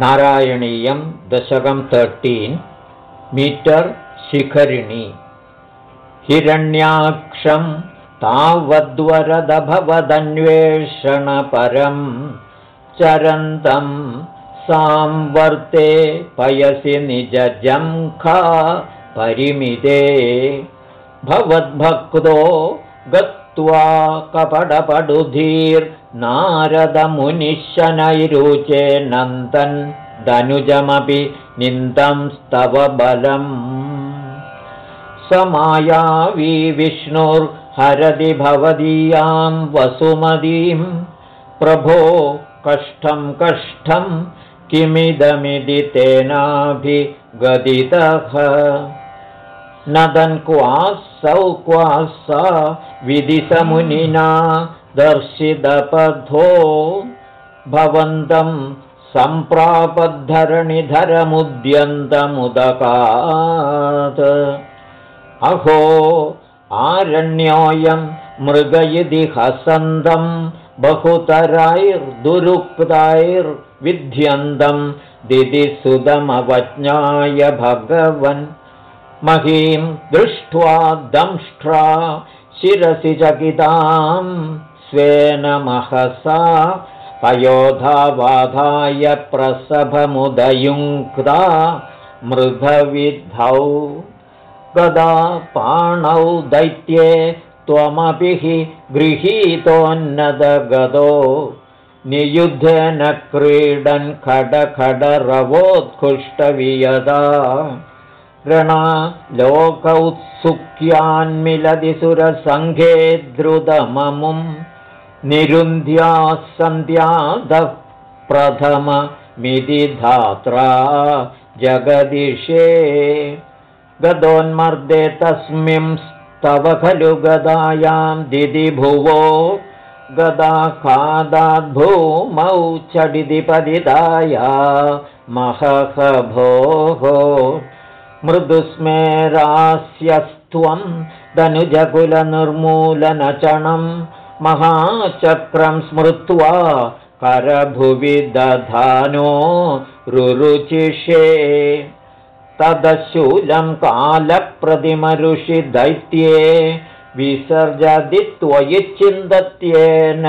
नारायणीयं दशकं thirteen metre शिखरिणी। हिरण्याक्षं तावद्वरदभवदन्वेषणपरं चरन्तं सांवर्ते पयसि निजजङ्खा परिमिते। भवद्भक्तो गत्वा कपडपडुधीर्नारदमुनिशनैरुचे नन्दन् दनुजमपि निन्दं स्तव बलम् समायावी विष्णुर्हरति भवदीयां वसुमतीं प्रभो कष्टं कष्टं किमिदमिति तेनाभिगदितः नदन् क्वासौ क्वासा विदिशमुनिना दर्शितपथो भवन्तं सम्प्रापद्धरणिधरमुद्यन्तमुदकात्। अहो आरण्योऽयं मृग इति हसन्तं बहुतरैर्दुरुक्तैर्विध्यन्तं दिदिसुदमवज्ञाय भगवन्। महीं दृष्ट्वा दंष्ट्रा शिरसि चकितां स्वेन महसा पयोधावाधाय प्रसभमुदयुङ्क्ता मृधविद्धौ गदा पाणौ दैत्ये त्वमपि हि गृहीतोन्नदगदो नियुद्धेन क्रीडन् खडखडरवोत्कृष्टवियदा। रणा लोकौत्सुक्यान्मिलति सुरसङ्घे द्रुतममुं निरुन्ध्याः सन्ध्यादः प्रथममिति धात्रा जगदिशे। गदोन्मर्दे तस्मिंस्तव खलु गदायां दिदिभुवो गदाखादाद्भूमौ चडिदिपदिदाया महह भोः मृदुस्मेरास्यस्त्वं दनुजकुलनिर्मूलनचणं महाचक्रं स्मृत्वा करभुवि दधानो रुरुचिषे। तदशूलं कालप्रतिमऋषि दैत्ये विसर्जति त्वयि चिन्तत्येन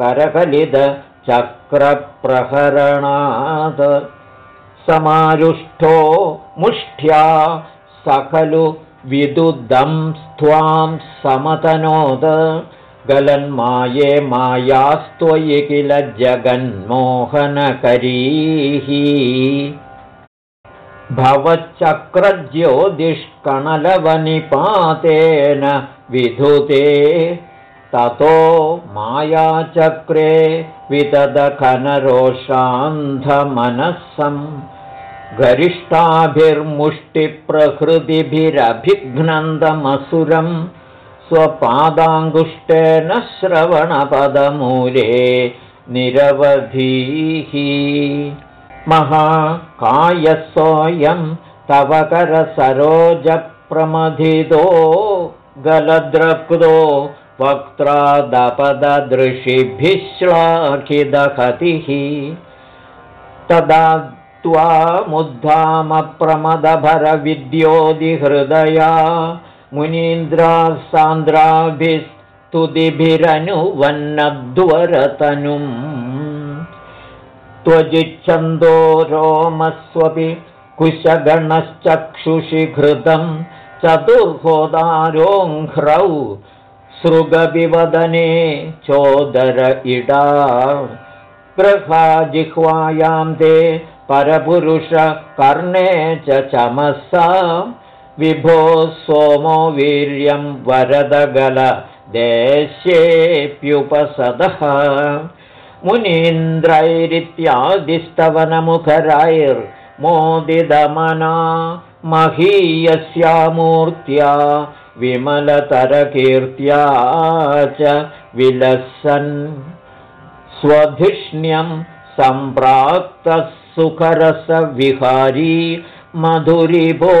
करकलितचक्रप्रहरणात् समारुष्ठो मुष्ठ्या स खलु विदुदं स्त्वां समतनोद गलन्माये मायास्त्वयि किल जगन्मोहनकरीः भवच्चक्रज्योतिष्कणलवनिपातेन विधुते ततो मायाचक्रे वितदखनरोषान्धमनःसं गरिष्ठाभिर्मुष्टिप्रहृतिभिरभिघ्नन्दमसुरं स्वपादाङ्गुष्टेन श्रवणपदमूले निरवधीः महाकायसोऽयं तव करसरोजप्रमथितो गलद्रक्तो वक्त्रादपददृशिभिः श्लाघिदहतिः तदा त्वामुद्धामप्रमदभरविद्योदिहृदया मुनीन्द्राः सान्द्राभिस्तुतिभिरनुवन्नद्वरतनुम् त्वजिच्छन्दो रोमस्वपि कुशगणश्चक्षुषि घृतं चतुर्होदारोङ्घ्रौ सृगविवदने चोदर इडा। ग्रहाजिह्वायां ते परपुरुषकर्णे च चमसा विभो सोमो वीर्यं वरदगल देश्येऽप्युपसदः मुनीन्द्रैरित्यादिस्तवनमुखरैर्मोदिदमना महीयस्यामूर्त्या विमलतरकीर्त्या च विलसन्। स्वधिष्ण्यं सम्प्राप्तः सुखरसविहारी मधुरिभो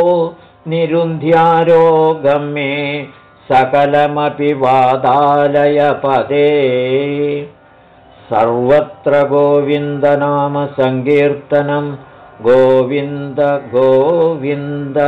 निरुन्ध्यारोगमे सकलमपि वादालयपदे। सर्वत्र गोविन्दनामसङ्कीर्तनं। गोविन्द गोविन्द